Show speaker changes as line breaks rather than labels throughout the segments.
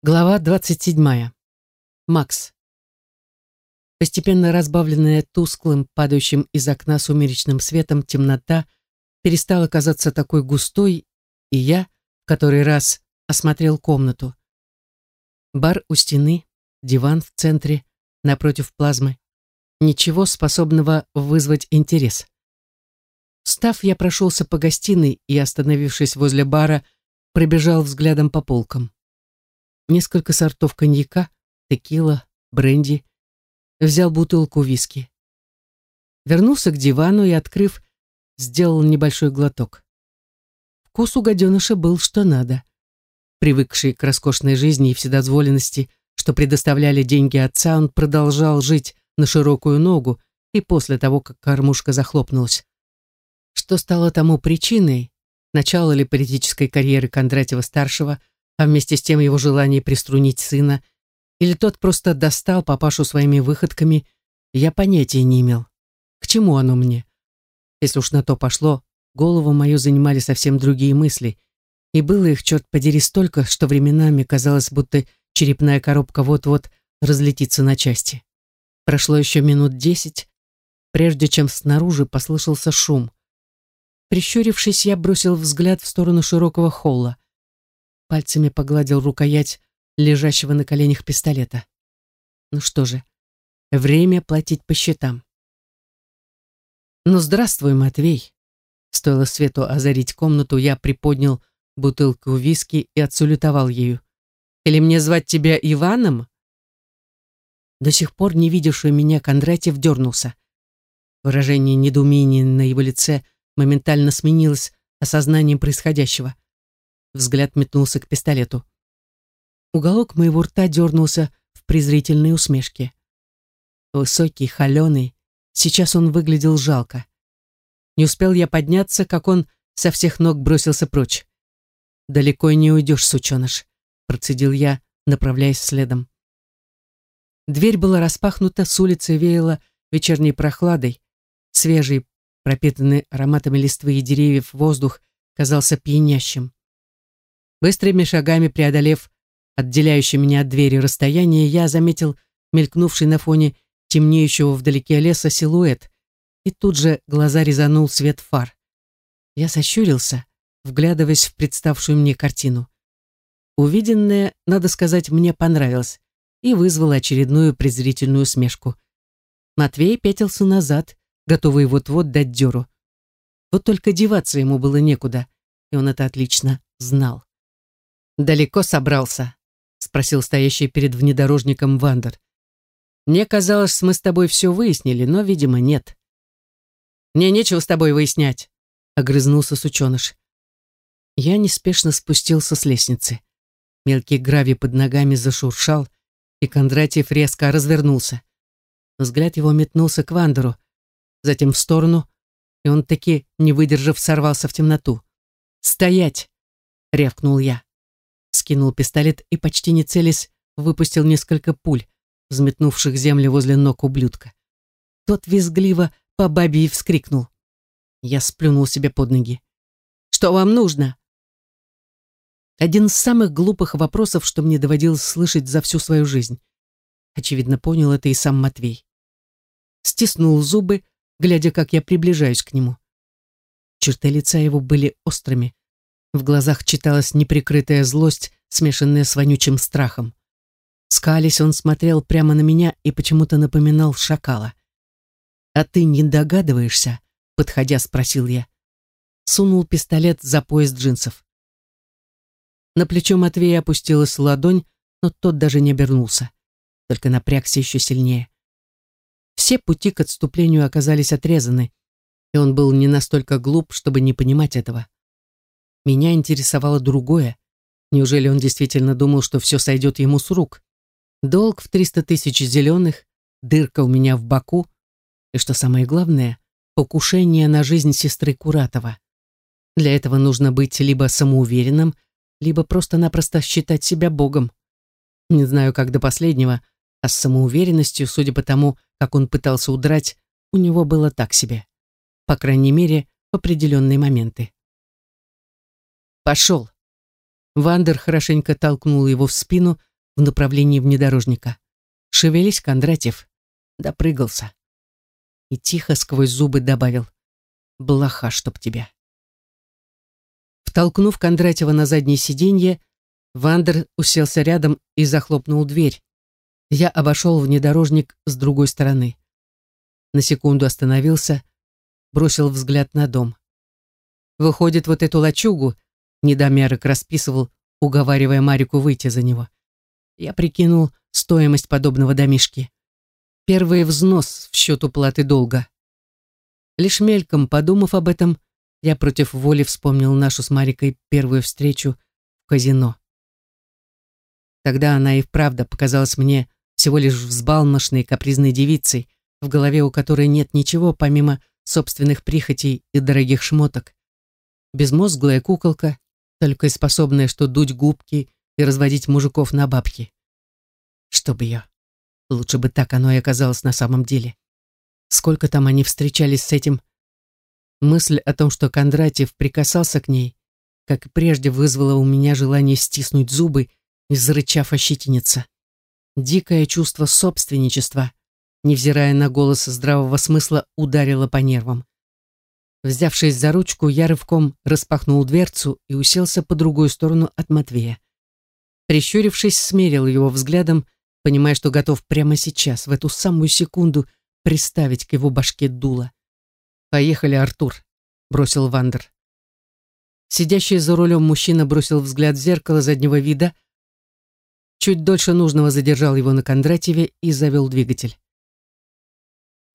Глава 27. Макс. Постепенно разбавленная тусклым, падающим из окна сумеречным светом, темнота перестала казаться такой густой, и я, который раз, осмотрел комнату. Бар у стены, диван в центре, напротив плазмы. Ничего способного вызвать интерес. Встав, я прошелся по гостиной и, остановившись возле бара, пробежал взглядом по полкам несколько сортов коньяка, текила, бренди. Взял бутылку виски. Вернулся к дивану и, открыв, сделал небольшой глоток. Вкус у гаденыша был что надо. Привыкший к роскошной жизни и вседозволенности, что предоставляли деньги отца, он продолжал жить на широкую ногу и после того, как кормушка захлопнулась. Что стало тому причиной, начало ли политической карьеры Кондратьева-старшего – а вместе с тем его желание приструнить сына, или тот просто достал папашу своими выходками, я понятия не имел. К чему оно мне? Если уж на то пошло, голову мою занимали совсем другие мысли, и было их, черт подери, столько, что временами казалось, будто черепная коробка вот-вот разлетится на части. Прошло еще минут десять, прежде чем снаружи послышался шум. Прищурившись, я бросил взгляд в сторону широкого холла пальцами погладил рукоять лежащего на коленях пистолета. Ну что же, время платить по счетам. Ну, здравствуй, Матвей. Стоило свету озарить комнату, я приподнял бутылку виски и отсулютовал ею. Или мне звать тебя Иваном? До сих пор не видевший меня Кондратьев дернулся. Выражение недоумения на его лице моментально сменилось осознанием происходящего. Взгляд метнулся к пистолету. Уголок моего рта дернулся в презрительной усмешке. Высокий, холеный, сейчас он выглядел жалко. Не успел я подняться, как он со всех ног бросился прочь. «Далеко не уйдешь, сученыш», — процедил я, направляясь следом. Дверь была распахнута, с улицы веяло вечерней прохладой, свежий, пропитанный ароматами листвы и деревьев воздух казался пьянящим. Быстрыми шагами преодолев отделяющее меня от двери расстояние, я заметил мелькнувший на фоне темнеющего вдалеке леса силуэт, и тут же глаза резанул свет фар. Я сощурился, вглядываясь в представшую мне картину. Увиденное, надо сказать, мне понравилось и вызвало очередную презрительную смешку. Матвей пятился назад, готовый вот-вот дать дёру. Вот только деваться ему было некуда, и он это отлично знал. «Далеко собрался?» — спросил стоящий перед внедорожником Вандер. «Мне казалось, мы с тобой все выяснили, но, видимо, нет». «Мне нечего с тобой выяснять», — огрызнулся сученыш. Я неспешно спустился с лестницы. Мелкий гравий под ногами зашуршал, и Кондратьев резко развернулся. Взгляд его метнулся к Вандеру, затем в сторону, и он таки, не выдержав, сорвался в темноту. «Стоять!» — рявкнул я скинул пистолет и, почти не целясь, выпустил несколько пуль, взметнувших землю возле ног ублюдка. Тот визгливо по бабе и вскрикнул. Я сплюнул себе под ноги. «Что вам нужно?» Один из самых глупых вопросов, что мне доводилось слышать за всю свою жизнь. Очевидно, понял это и сам Матвей. Стиснул зубы, глядя, как я приближаюсь к нему. Черты лица его были острыми, в глазах читалась неприкрытая злость, смешанная с вонючим страхом. Скались он смотрел прямо на меня и почему-то напоминал шакала. «А ты не догадываешься?» — подходя, спросил я. Сунул пистолет за пояс джинсов. На плечо Матвея опустилась ладонь, но тот даже не обернулся, только напрягся еще сильнее. Все пути к отступлению оказались отрезаны, и он был не настолько глуп, чтобы не понимать этого. Меня интересовало другое. Неужели он действительно думал, что все сойдет ему с рук? Долг в 300 тысяч зеленых, дырка у меня в боку, и, что самое главное, покушение на жизнь сестры Куратова. Для этого нужно быть либо самоуверенным, либо просто-напросто считать себя богом. Не знаю, как до последнего, а с самоуверенностью, судя по тому, как он пытался удрать, у него было так себе. По крайней мере, в определенные моменты. «Пошел!» Вандер хорошенько толкнул его в спину, в направлении внедорожника. «Шевелись, Кондратьев!» Допрыгался. И тихо сквозь зубы добавил. «Блоха, чтоб тебя!» Втолкнув Кондратьева на заднее сиденье, Вандер уселся рядом и захлопнул дверь. Я обошел внедорожник с другой стороны. На секунду остановился, бросил взгляд на дом. Выходит, вот эту лачугу недомерок расписывал, уговаривая Марику выйти за него. Я прикинул стоимость подобного домишки. Первый взнос в счет уплаты долга. Лишь мельком подумав об этом, я против воли вспомнил нашу с Марикой первую встречу в казино. Тогда она и вправду показалась мне всего лишь взбалмошной капризной девицей, в голове у которой нет ничего помимо собственных прихотей и дорогих шмоток. Безмозглая куколка, только и способная что дуть губки и разводить мужиков на бабки. Чтоб ее. Лучше бы так оно и оказалось на самом деле. Сколько там они встречались с этим Мысль о том, что Кондратьев прикасался к ней, как и прежде вызвала у меня желание стиснуть зубы и, зарычав, ощетиниться. Дикое чувство собственничества, невзирая на голос здравого смысла, ударило по нервам. Взявшись за ручку, я рывком распахнул дверцу и уселся по другую сторону от Матвея. Прищурившись, смерил его взглядом, понимая, что готов прямо сейчас, в эту самую секунду, приставить к его башке дуло. «Поехали, Артур», — бросил Вандер. Сидящий за рулем мужчина бросил взгляд в зеркало заднего вида, чуть дольше нужного задержал его на Кондратьеве и завел двигатель.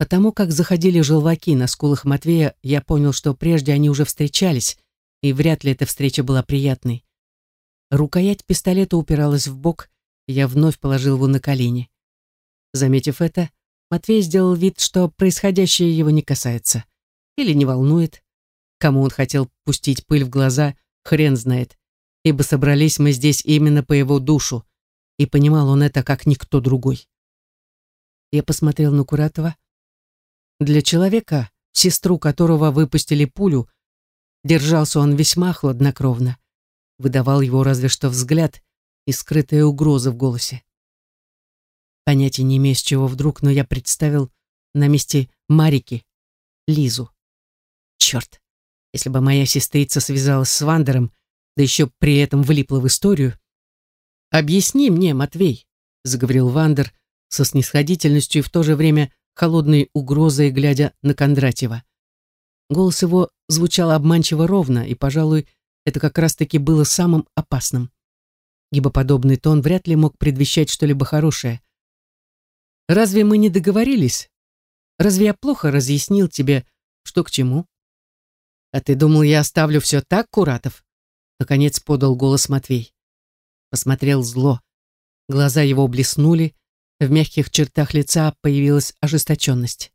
Потому как заходили желваки на скулах Матвея, я понял, что прежде они уже встречались, и вряд ли эта встреча была приятной. Рукоять пистолета упиралась в бок, и я вновь положил его на колени. Заметив это, Матвей сделал вид, что происходящее его не касается или не волнует. Кому он хотел пустить пыль в глаза, хрен знает, ибо собрались мы здесь именно по его душу, и понимал он это как никто другой. Я посмотрел на Куратова. Для человека, в сестру которого выпустили пулю, держался он весьма хладнокровно. Выдавал его разве что взгляд и скрытая угроза в голосе. Понятия не имею, с чего вдруг, но я представил на месте Марики Лизу. Черт, если бы моя сестрица связалась с Вандером, да еще при этом влипла в историю. «Объясни мне, Матвей», — заговорил Вандер со снисходительностью и в то же время холодной угрозой, глядя на Кондратьева. Голос его звучал обманчиво ровно, и, пожалуй, это как раз-таки было самым опасным, ибо подобный тон вряд ли мог предвещать что-либо хорошее. «Разве мы не договорились? Разве я плохо разъяснил тебе, что к чему?» «А ты думал, я оставлю все так, Куратов?» Наконец подал голос Матвей. Посмотрел зло. Глаза его блеснули, в мягких чертах лица появилась ожесточенность.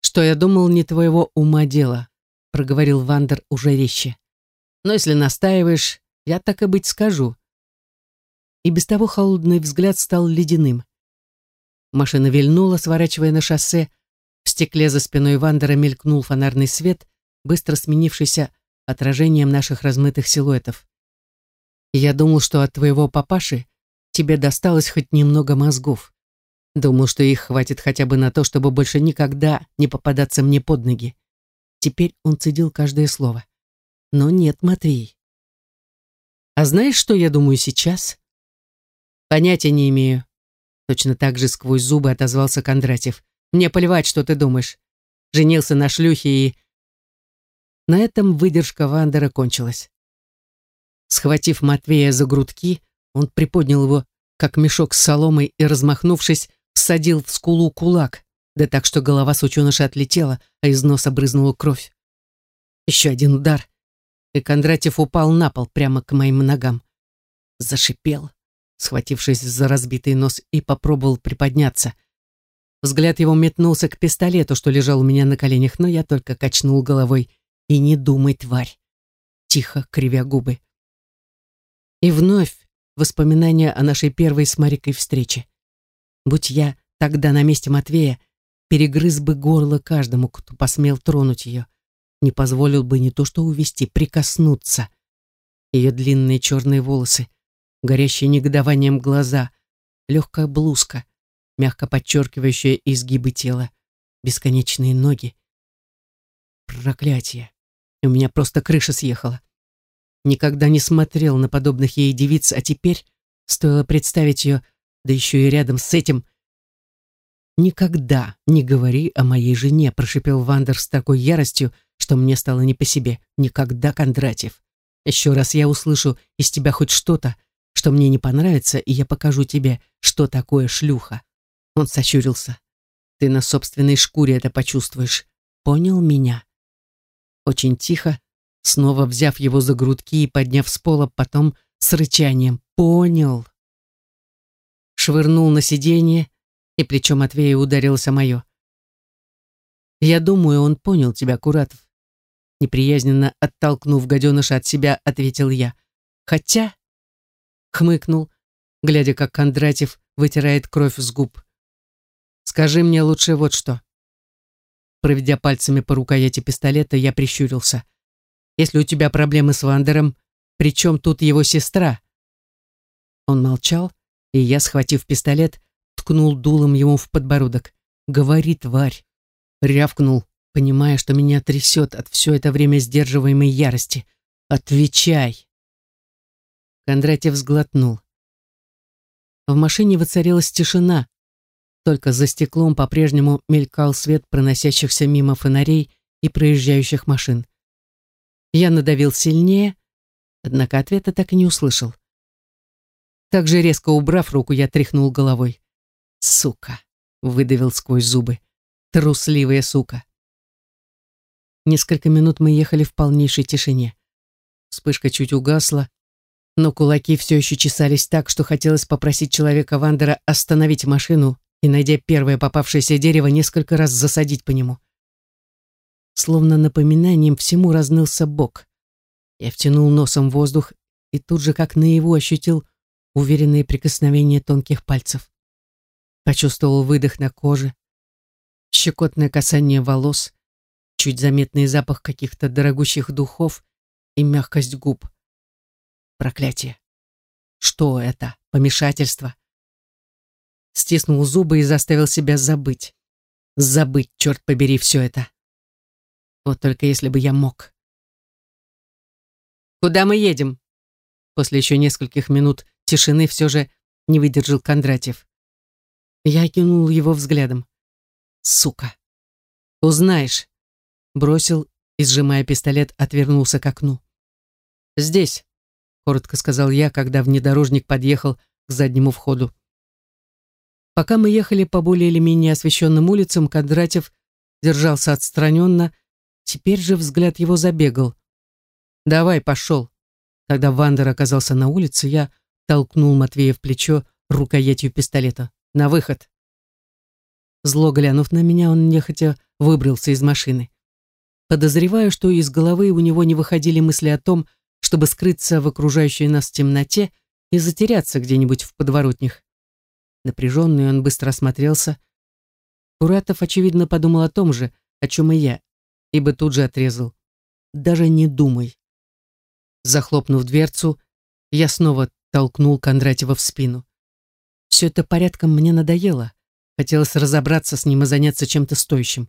«Что я думал, не твоего ума дело», — проговорил Вандер уже резче. «Но если настаиваешь, я так и быть скажу». И без того холодный взгляд стал ледяным. Машина вильнула, сворачивая на шоссе. В стекле за спиной Вандера мелькнул фонарный свет, быстро сменившийся отражением наших размытых силуэтов. Я думал, что от твоего папаши тебе досталось хоть немного мозгов. Думал, что их хватит хотя бы на то, чтобы больше никогда не попадаться мне под ноги. Теперь он цедил каждое слово. Но нет, Матвей. А знаешь, что я думаю сейчас? Понятия не имею. Точно так же сквозь зубы отозвался Кондратьев. Мне плевать, что ты думаешь. Женился на шлюхе и на этом выдержка Вандера кончилась. Схватив Матвея за грудки, он приподнял его, как мешок с соломой, и, размахнувшись, всадил в скулу кулак, да так, что голова сученыша отлетела, а из носа брызнула кровь. Еще один удар, и Кондратьев упал на пол прямо к моим ногам. Зашипел, схватившись за разбитый нос, и попробовал приподняться. Взгляд его метнулся к пистолету, что лежал у меня на коленях, но я только качнул головой — и не думай, тварь. Тихо, кривя губы. И вновь воспоминания о нашей первой с Марикой встрече. Будь я тогда на месте Матвея, перегрыз бы горло каждому, кто посмел тронуть ее. Не позволил бы не то что увести, прикоснуться. Ее длинные черные волосы, горящие негодованием глаза, легкая блузка, мягко подчеркивающая изгибы тела, бесконечные ноги. Проклятие. У меня просто крыша съехала. Никогда не смотрел на подобных ей девиц, а теперь стоило представить ее, да еще и рядом с этим. «Никогда не говори о моей жене», — прошипел Вандер с такой яростью, что мне стало не по себе. «Никогда, Кондратьев. Еще раз я услышу из тебя хоть что-то, что мне не понравится, и я покажу тебе, что такое шлюха». Он сощурился. «Ты на собственной шкуре это почувствуешь. Понял меня?» Очень тихо, снова взяв его за грудки и подняв с пола, потом с рычанием. «Понял!» Швырнул на сиденье, и плечо Матвея ударилось о мое. «Я думаю, он понял тебя, Куратов». Неприязненно оттолкнув гаденыша от себя, ответил я. «Хотя...» — хмыкнул, глядя, как Кондратьев вытирает кровь с губ. «Скажи мне лучше вот что». Проведя пальцами по рукояти пистолета, я прищурился. «Если у тебя проблемы с Вандером, при чем тут его сестра?» Он молчал, и я, схватив пистолет, ткнул дулом ему в подбородок. «Говори, тварь!» Рявкнул, понимая, что меня трясет от все это время сдерживаемой ярости. «Отвечай!» Кондратьев сглотнул. В машине воцарилась тишина, только за стеклом по-прежнему мелькал свет проносящихся мимо фонарей и проезжающих машин. Я надавил сильнее, однако ответа так и не услышал. Так же резко убрав руку, я тряхнул головой. «Сука!» — выдавил сквозь зубы. «Трусливая сука!» Несколько минут мы ехали в полнейшей тишине. Вспышка чуть угасла, но кулаки все еще чесались так, что хотелось попросить человека Вандера остановить машину и, найдя первое попавшееся дерево, несколько раз засадить по нему. Словно напоминанием всему разнылся бок. Я втянул носом воздух и тут же, как наяву, ощутил уверенные прикосновения тонких пальцев. Почувствовал выдох на коже, щекотное касание волос, чуть заметный запах каких-то дорогущих духов и мягкость губ. Проклятие. Что это? Помешательство? стиснул зубы и заставил себя забыть. Забыть, черт побери, все это. Вот только если бы я мог. «Куда мы едем?» После еще нескольких минут тишины все же не выдержал Кондратьев. Я кинул его взглядом. «Сука!» «Узнаешь!» Бросил и, сжимая пистолет, отвернулся к окну. «Здесь», — коротко сказал я, когда внедорожник подъехал к заднему входу. Пока мы ехали по более или менее освещенным улицам, Кондратьев держался отстраненно, теперь же взгляд его забегал. «Давай, пошел». Когда Вандер оказался на улице, я толкнул Матвея в плечо рукоятью пистолета. «На выход». Зло глянув на меня, он нехотя выбрался из машины. Подозреваю, что из головы у него не выходили мысли о том, чтобы скрыться в окружающей нас темноте и затеряться где-нибудь в подворотнях. Напряженный он быстро осмотрелся. Куратов, очевидно, подумал о том же, о чем и я, ибо тут же отрезал. «Даже не думай». Захлопнув дверцу, я снова толкнул Кондратьева в спину. Все это порядком мне надоело. Хотелось разобраться с ним и заняться чем-то стоящим.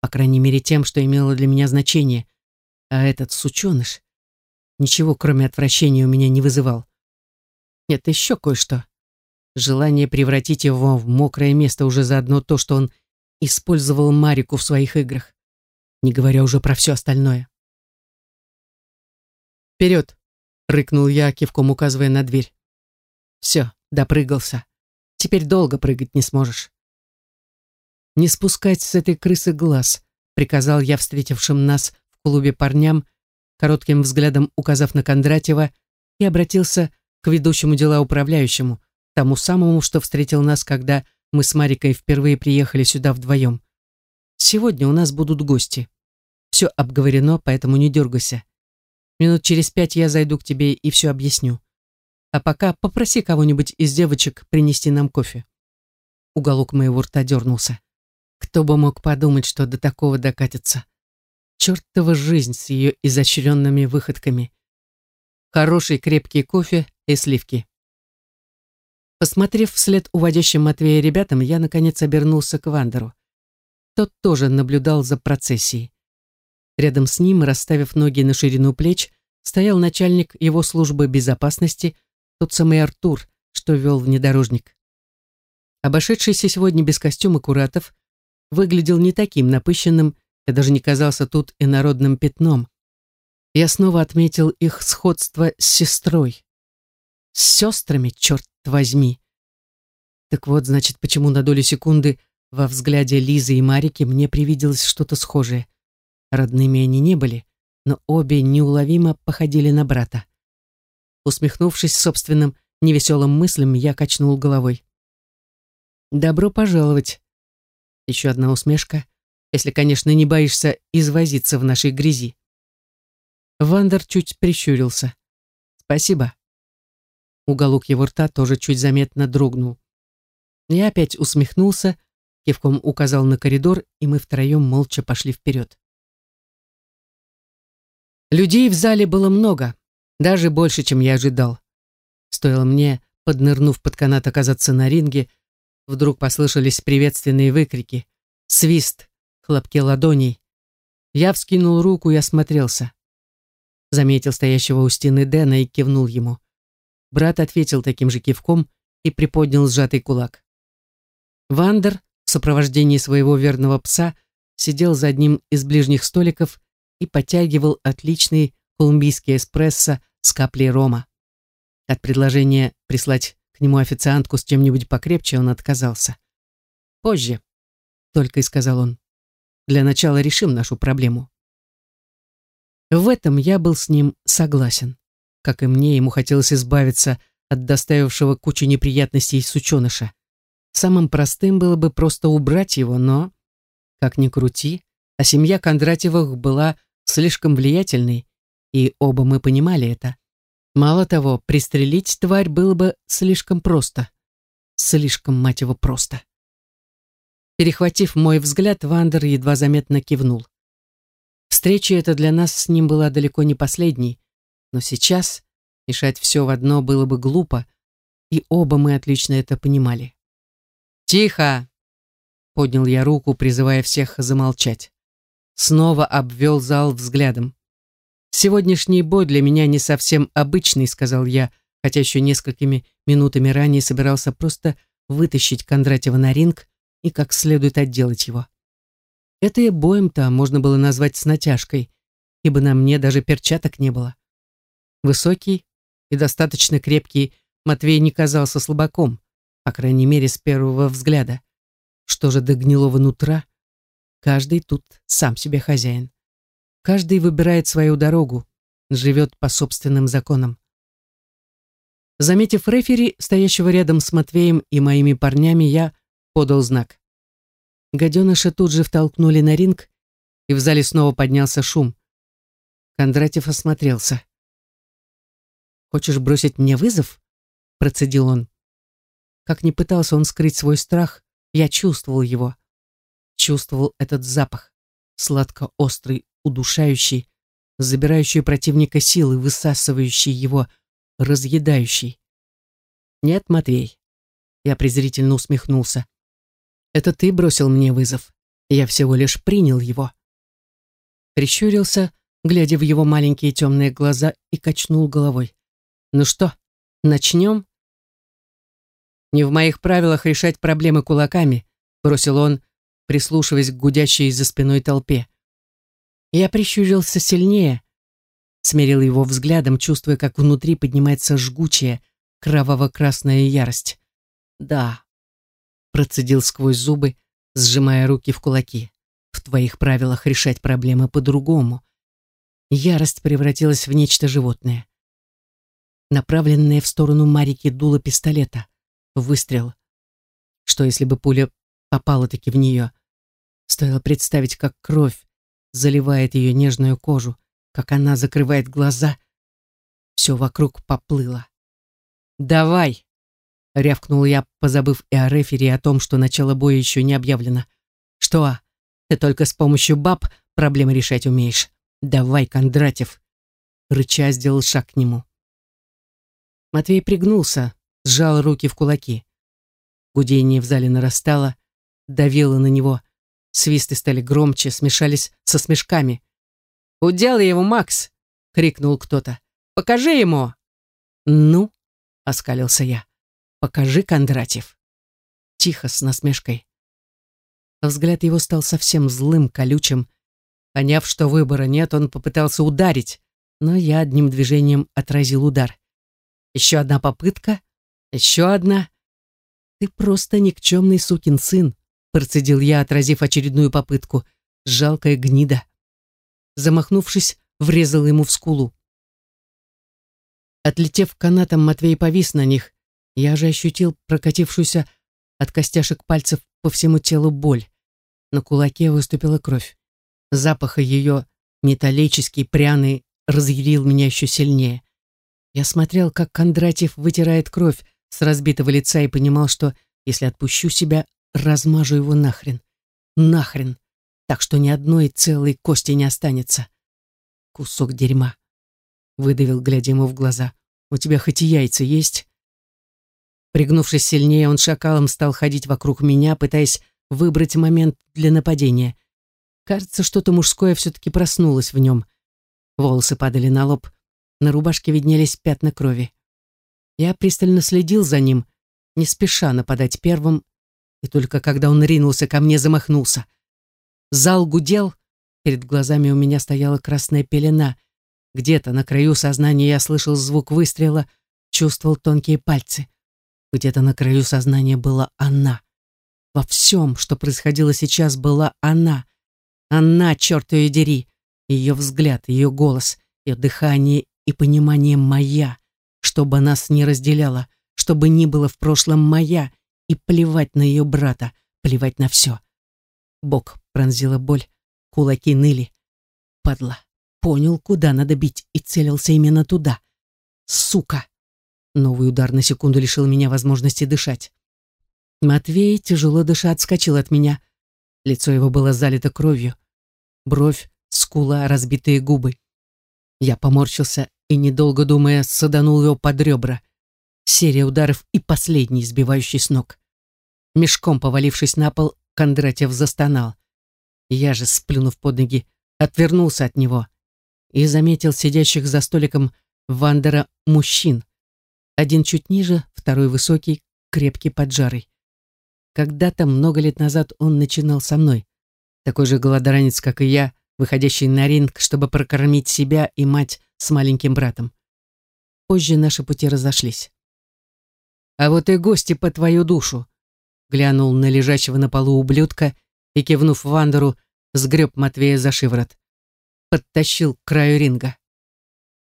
По крайней мере, тем, что имело для меня значение. А этот сученыш ничего, кроме отвращения, у меня не вызывал. Нет, еще кое-что. Желание превратить его в мокрое место уже заодно то, что он использовал Марику в своих играх, не говоря уже про все остальное. «Вперед!» — рыкнул я, кивком указывая на дверь. «Все, допрыгался. Теперь долго прыгать не сможешь». «Не спускать с этой крысы глаз», — приказал я встретившим нас в клубе парням, коротким взглядом указав на Кондратьева, и обратился к ведущему дела управляющему, тому самому, что встретил нас, когда мы с Марикой впервые приехали сюда вдвоем. Сегодня у нас будут гости. Все обговорено, поэтому не дергайся. Минут через пять я зайду к тебе и все объясню. А пока попроси кого-нибудь из девочек принести нам кофе. Уголок моего рта дернулся. Кто бы мог подумать, что до такого докатится. Чертова жизнь с ее изощренными выходками. Хороший крепкий кофе и сливки. Посмотрев вслед уводящим Матвея ребятам, я, наконец, обернулся к Вандеру. Тот тоже наблюдал за процессией. Рядом с ним, расставив ноги на ширину плеч, стоял начальник его службы безопасности, тот самый Артур, что вел внедорожник. Обошедшийся сегодня без костюма Куратов выглядел не таким напыщенным и даже не казался тут инородным пятном. Я снова отметил их сходство с сестрой. С сестрами, черт возьми. Так вот, значит, почему на долю секунды во взгляде Лизы и Марики мне привиделось что-то схожее. Родными они не были, но обе неуловимо походили на брата. Усмехнувшись собственным невеселым мыслям, я качнул головой. «Добро пожаловать!» Еще одна усмешка, если, конечно, не боишься извозиться в нашей грязи. Вандер чуть прищурился. «Спасибо». Уголок его рта тоже чуть заметно дрогнул. Я опять усмехнулся, кивком указал на коридор, и мы втроем молча пошли вперед. Людей в зале было много, даже больше, чем я ожидал. Стоило мне, поднырнув под канат, оказаться на ринге, вдруг послышались приветственные выкрики, свист, хлопки ладоней. Я вскинул руку и осмотрелся. Заметил стоящего у стены Дэна и кивнул ему. Брат ответил таким же кивком и приподнял сжатый кулак. Вандер сопровождении своего верного пса сидел за одним из ближних столиков и потягивал отличный колумбийский эспрессо с каплей рома. От предложения прислать к нему официантку с чем-нибудь покрепче он отказался. «Позже», — только и сказал он. «Для начала решим нашу проблему». В этом я был с ним согласен. Как и мне, ему хотелось избавиться от доставившего кучу неприятностей сученыша. Самым простым было бы просто убрать его, но, как ни крути, а семья Кондратьевых была слишком влиятельной, и оба мы понимали это. Мало того, пристрелить тварь было бы слишком просто. Слишком, мать его, просто. Перехватив мой взгляд, Вандер едва заметно кивнул. Встреча эта для нас с ним была далеко не последней, но сейчас мешать все в одно было бы глупо, и оба мы отлично это понимали. «Тихо!» — поднял я руку, призывая всех замолчать. Снова обвел зал взглядом. «Сегодняшний бой для меня не совсем обычный», — сказал я, хотя еще несколькими минутами ранее собирался просто вытащить Кондратьева на ринг и как следует отделать его. Это и боем-то можно было назвать с натяжкой, ибо на мне даже перчаток не было. Высокий и достаточно крепкий Матвей не казался слабаком, по крайней мере, с первого взгляда. Что же до гнилого нутра? Каждый тут сам себе хозяин. Каждый выбирает свою дорогу, живет по собственным законам. Заметив рефери, стоящего рядом с Матвеем и моими парнями, я подал знак. Гаденыша тут же втолкнули на ринг, и в зале снова поднялся шум. Кондратьев осмотрелся. «Хочешь бросить мне вызов?» — процедил он. Как ни пытался он скрыть свой страх, я чувствовал его. Чувствовал этот запах, сладко-острый, удушающий, забирающий противника силы, высасывающий его, разъедающий. «Нет, Матвей», — я презрительно усмехнулся. Это ты бросил мне вызов. Я всего лишь принял его. Прищурился, глядя в его маленькие темные глаза, и качнул головой. Ну что, начнем? Не в моих правилах решать проблемы кулаками, бросил он, прислушиваясь к гудящей за спиной толпе. Я прищурился сильнее, смерил его взглядом, чувствуя, как внутри поднимается жгучая, кроваво-красная ярость. Да, процедил сквозь зубы, сжимая руки в кулаки. В твоих правилах решать проблемы по-другому. Ярость превратилась в нечто животное. Направленное в сторону Марики дуло пистолета. Выстрел. Что если бы пуля попала-таки в нее? Стоило представить, как кровь заливает ее нежную кожу, как она закрывает глаза. Все вокруг поплыло. «Давай!» — рявкнул я, позабыв и о рефере, и о том, что начало боя еще не объявлено. «Что, ты только с помощью баб проблемы решать умеешь? Давай, Кондратьев!» Рыча сделал шаг к нему. Матвей пригнулся, сжал руки в кулаки. Гудение в зале нарастало, давило на него. Свисты стали громче, смешались со смешками. «Уделай его, Макс!» — крикнул кто-то. «Покажи ему!» «Ну?» — оскалился я. «Покажи, Кондратьев!» Тихо, с насмешкой. Взгляд его стал совсем злым, колючим. Поняв, что выбора нет, он попытался ударить, но я одним движением отразил удар. Еще одна попытка, еще одна. «Ты просто никчемный сукин сын», процедил я, отразив очередную попытку. Жалкая гнида. Замахнувшись, врезал ему в скулу. Отлетев канатом, Матвей повис на них. Я же ощутил прокатившуюся от костяшек пальцев по всему телу боль. На кулаке выступила кровь. Запах ее, металлический, пряный, разъярил меня еще сильнее. Я смотрел, как Кондратьев вытирает кровь с разбитого лица и понимал, что, если отпущу себя, размажу его нахрен. Нахрен. Так что ни одной целой кости не останется. Кусок дерьма. Выдавил, глядя ему в глаза. У тебя хоть и яйца есть? Пригнувшись сильнее, он шакалом стал ходить вокруг меня, пытаясь выбрать момент для нападения. Кажется, что-то мужское все-таки проснулось в нем. Волосы падали на лоб, на рубашке виднелись пятна крови. Я пристально следил за ним, не спеша нападать первым, и только когда он ринулся ко мне, замахнулся. Зал гудел, перед глазами у меня стояла красная пелена. Где-то на краю сознания я слышал звук выстрела, чувствовал тонкие пальцы. Где-то на краю сознания была она. Во всем, что происходило сейчас, была она. Она, черт ее дери. Ее взгляд, ее голос, ее дыхание и понимание моя, чтобы нас не разделяло, чтобы ни было в прошлом моя, и плевать на ее брата, плевать на все. Бог пронзила боль, кулаки ныли. Падла. Понял, куда надо бить, и целился именно туда. Сука! Новый удар на секунду лишил меня возможности дышать. Матвей, тяжело дыша, отскочил от меня. Лицо его было залито кровью. Бровь, скула, разбитые губы. Я поморщился и, недолго думая, саданул его под ребра. Серия ударов и последний, сбивающий с ног. Мешком повалившись на пол, Кондратьев застонал. Я же, сплюнув под ноги, отвернулся от него и заметил сидящих за столиком Вандера мужчин. Один чуть ниже, второй высокий, крепкий поджарый. Когда-то, много лет назад, он начинал со мной. Такой же голодранец, как и я, выходящий на ринг, чтобы прокормить себя и мать с маленьким братом. Позже наши пути разошлись. «А вот и гости по твою душу», глянул на лежащего на полу ублюдка и, кивнув Вандеру, сгреб Матвея за шиворот. Подтащил к краю ринга.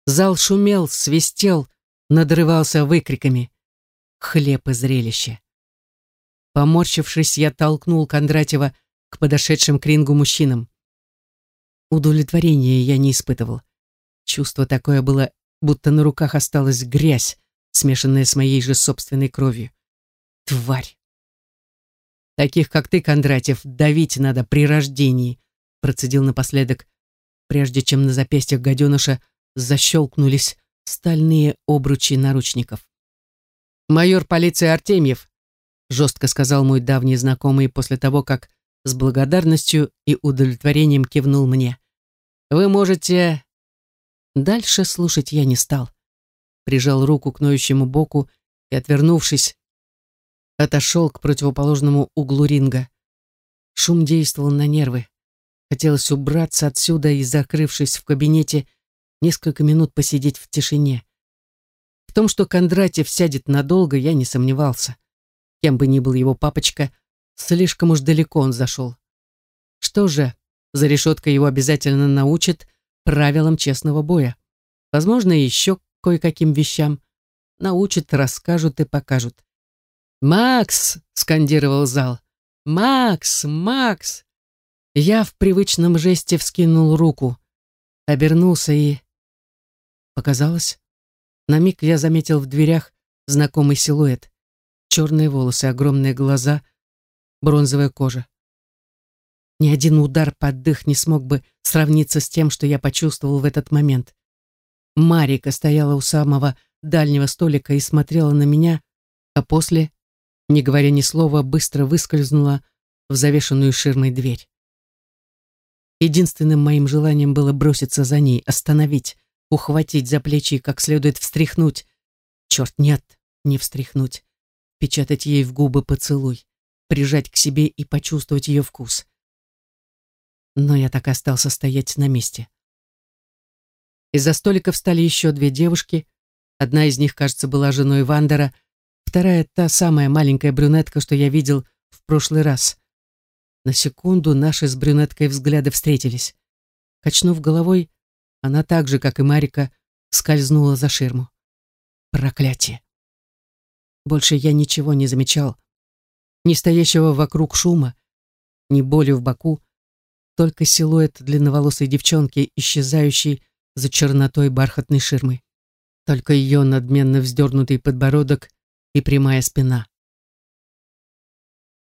Зал шумел, свистел, надрывался выкриками. Хлеб и зрелище. Поморщившись, я толкнул Кондратьева к подошедшим к рингу мужчинам. Удовлетворения я не испытывал. Чувство такое было, будто на руках осталась грязь, смешанная с моей же собственной кровью. Тварь! Таких, как ты, Кондратьев, давить надо при рождении, процедил напоследок, прежде чем на запястьях гаденыша защелкнулись стальные обручи наручников. «Майор полиции Артемьев», жестко сказал мой давний знакомый после того, как с благодарностью и удовлетворением кивнул мне. «Вы можете...» Дальше слушать я не стал. Прижал руку к ноющему боку и, отвернувшись, отошел к противоположному углу ринга. Шум действовал на нервы. Хотелось убраться отсюда и, закрывшись в кабинете, несколько минут посидеть в тишине. В том, что Кондратьев сядет надолго, я не сомневался. Кем бы ни был его папочка, слишком уж далеко он зашел. Что же, за решеткой его обязательно научат правилам честного боя. Возможно, еще кое-каким вещам. Научат, расскажут и покажут. «Макс!» — скандировал зал. «Макс! Макс!» Я в привычном жесте вскинул руку, обернулся и... Показалось. На миг я заметил в дверях знакомый силуэт. Черные волосы, огромные глаза, бронзовая кожа. Ни один удар под дых не смог бы сравниться с тем, что я почувствовал в этот момент. Марика стояла у самого дальнего столика и смотрела на меня а после, не говоря ни слова, быстро выскользнула в завешенную ширмой дверь. Единственным моим желанием было броситься за ней, остановить, ухватить за плечи и как следует встряхнуть. Черт, нет, не встряхнуть. Печатать ей в губы поцелуй, прижать к себе и почувствовать ее вкус. Но я так и остался стоять на месте. Из-за столика встали еще две девушки. Одна из них, кажется, была женой Вандера, вторая — та самая маленькая брюнетка, что я видел в прошлый раз. На секунду наши с брюнеткой взгляды встретились. Качнув головой, она так же, как и Марика, скользнула за ширму. Проклятие! Больше я ничего не замечал. Ни стоящего вокруг шума, ни боли в боку, только силуэт длинноволосой девчонки, исчезающей за чернотой бархатной ширмы. Только ее надменно вздернутый подбородок и прямая спина.